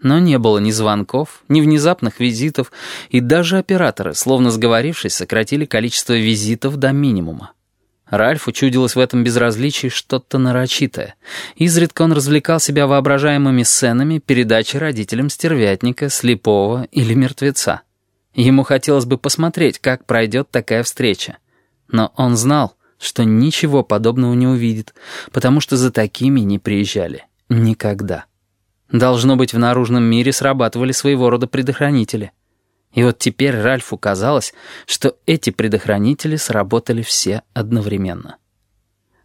Но не было ни звонков, ни внезапных визитов, и даже операторы, словно сговорившись, сократили количество визитов до минимума. Ральфу чудилось в этом безразличии что-то нарочитое. Изредка он развлекал себя воображаемыми сценами передачи родителям стервятника, слепого или мертвеца. Ему хотелось бы посмотреть, как пройдет такая встреча. Но он знал, что ничего подобного не увидит, потому что за такими не приезжали. Никогда. Должно быть, в наружном мире срабатывали своего рода предохранители. И вот теперь Ральфу казалось, что эти предохранители сработали все одновременно.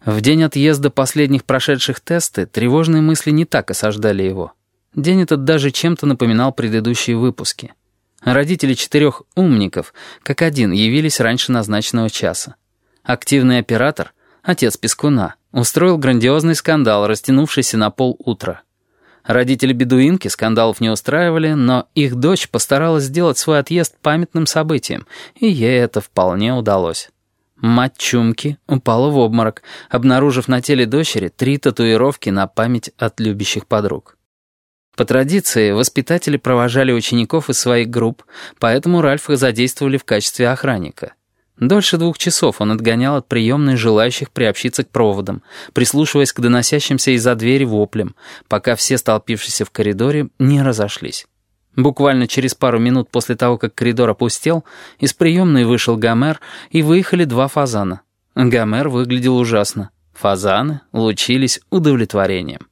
В день отъезда последних прошедших тесты тревожные мысли не так осаждали его. День этот даже чем-то напоминал предыдущие выпуски. Родители четырех умников, как один, явились раньше назначенного часа. Активный оператор, отец Пескуна, устроил грандиозный скандал, растянувшийся на пол утра. Родители бедуинки скандалов не устраивали, но их дочь постаралась сделать свой отъезд памятным событием, и ей это вполне удалось. Мать Чумки упала в обморок, обнаружив на теле дочери три татуировки на память от любящих подруг. По традиции, воспитатели провожали учеников из своих групп, поэтому Ральфа задействовали в качестве охранника — Дольше двух часов он отгонял от приемной желающих приобщиться к проводам, прислушиваясь к доносящимся из-за двери воплям, пока все столпившиеся в коридоре не разошлись. Буквально через пару минут после того, как коридор опустел, из приемной вышел Гомер, и выехали два фазана. Гомер выглядел ужасно. Фазаны лучились удовлетворением.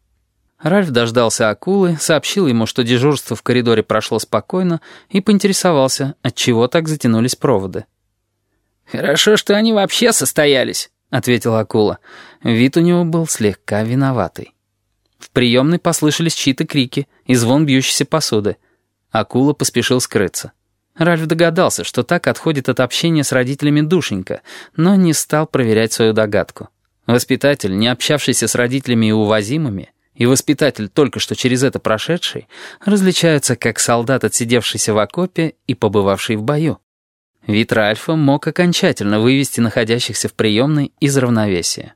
Ральф дождался акулы, сообщил ему, что дежурство в коридоре прошло спокойно, и поинтересовался, отчего так затянулись проводы. «Хорошо, что они вообще состоялись», — ответила акула. Вид у него был слегка виноватый. В приемной послышались чьи-то крики и звон бьющейся посуды. Акула поспешил скрыться. Ральф догадался, что так отходит от общения с родителями душенька, но не стал проверять свою догадку. Воспитатель, не общавшийся с родителями и увозимыми, и воспитатель, только что через это прошедший, различаются как солдат, отсидевшийся в окопе и побывавший в бою. Вид Ральфа мог окончательно вывести находящихся в приемной из равновесия.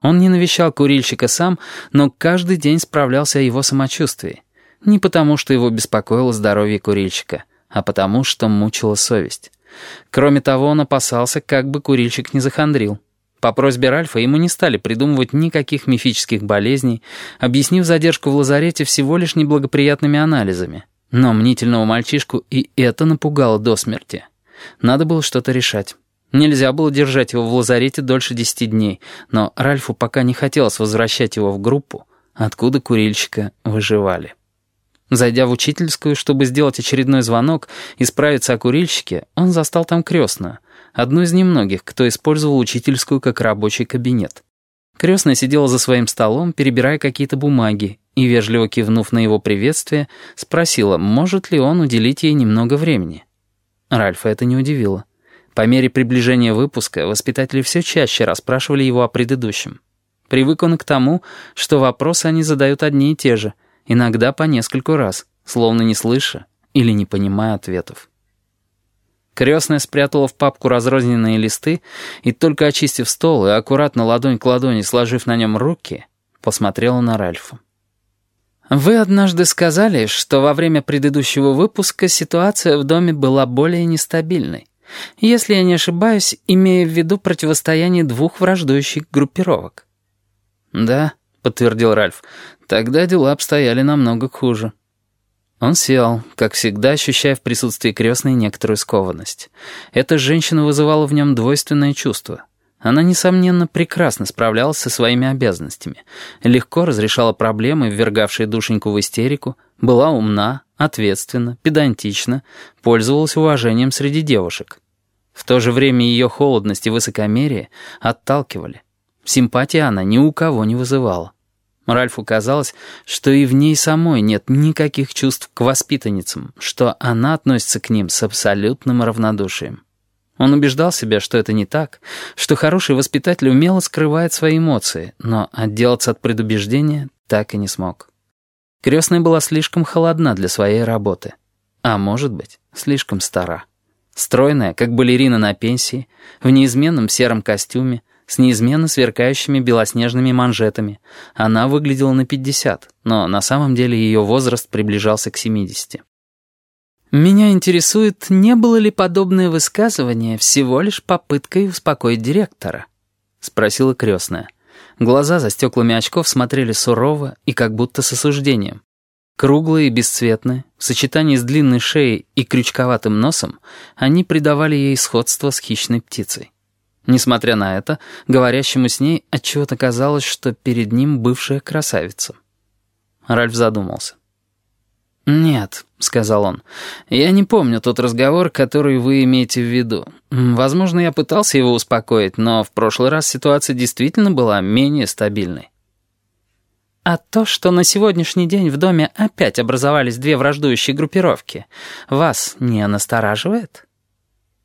Он не навещал курильщика сам, но каждый день справлялся о его самочувствии. Не потому, что его беспокоило здоровье курильщика, а потому, что мучила совесть. Кроме того, он опасался, как бы курильщик не захандрил. По просьбе Ральфа ему не стали придумывать никаких мифических болезней, объяснив задержку в лазарете всего лишь неблагоприятными анализами. Но мнительного мальчишку и это напугало до смерти. Надо было что-то решать. Нельзя было держать его в лазарете дольше десяти дней, но Ральфу пока не хотелось возвращать его в группу, откуда курильщика выживали. Зайдя в учительскую, чтобы сделать очередной звонок и справиться о курильщике, он застал там крестную, одну из немногих, кто использовал учительскую как рабочий кабинет. Крестная сидела за своим столом, перебирая какие-то бумаги, и, вежливо кивнув на его приветствие, спросила, может ли он уделить ей немного времени. Ральфа это не удивило. По мере приближения выпуска воспитатели все чаще расспрашивали его о предыдущем. Привык он к тому, что вопросы они задают одни и те же — иногда по нескольку раз, словно не слыша или не понимая ответов. Крестная спрятала в папку разрозненные листы и, только очистив стол и аккуратно ладонь к ладони сложив на нем руки, посмотрела на Ральфа. «Вы однажды сказали, что во время предыдущего выпуска ситуация в доме была более нестабильной. Если я не ошибаюсь, имея в виду противостояние двух враждующих группировок». «Да», — подтвердил Ральф, — «тогда дела обстояли намного хуже». Он сел, как всегда ощущая в присутствии крестной некоторую скованность. Эта женщина вызывала в нем двойственное чувство. Она, несомненно, прекрасно справлялась со своими обязанностями, легко разрешала проблемы, ввергавшие душеньку в истерику, была умна, ответственна, педантична, пользовалась уважением среди девушек. В то же время ее холодность и высокомерие отталкивали. Симпатии она ни у кого не вызывала. Ральфу казалось, что и в ней самой нет никаких чувств к воспитанницам, что она относится к ним с абсолютным равнодушием. Он убеждал себя, что это не так, что хороший воспитатель умело скрывает свои эмоции, но отделаться от предубеждения так и не смог. Крестная была слишком холодна для своей работы. А может быть, слишком стара. Стройная, как балерина на пенсии, в неизменном сером костюме, с неизменно сверкающими белоснежными манжетами. Она выглядела на 50, но на самом деле ее возраст приближался к 70. «Меня интересует, не было ли подобное высказывание всего лишь попыткой успокоить директора?» — спросила крестная. Глаза за стеклами очков смотрели сурово и как будто с осуждением. Круглые и бесцветные, в сочетании с длинной шеей и крючковатым носом, они придавали ей сходство с хищной птицей. Несмотря на это, говорящему с ней отчего-то казалось, что перед ним бывшая красавица. Ральф задумался. «Нет», — сказал он, — «я не помню тот разговор, который вы имеете в виду. Возможно, я пытался его успокоить, но в прошлый раз ситуация действительно была менее стабильной». «А то, что на сегодняшний день в доме опять образовались две враждующие группировки, вас не настораживает?»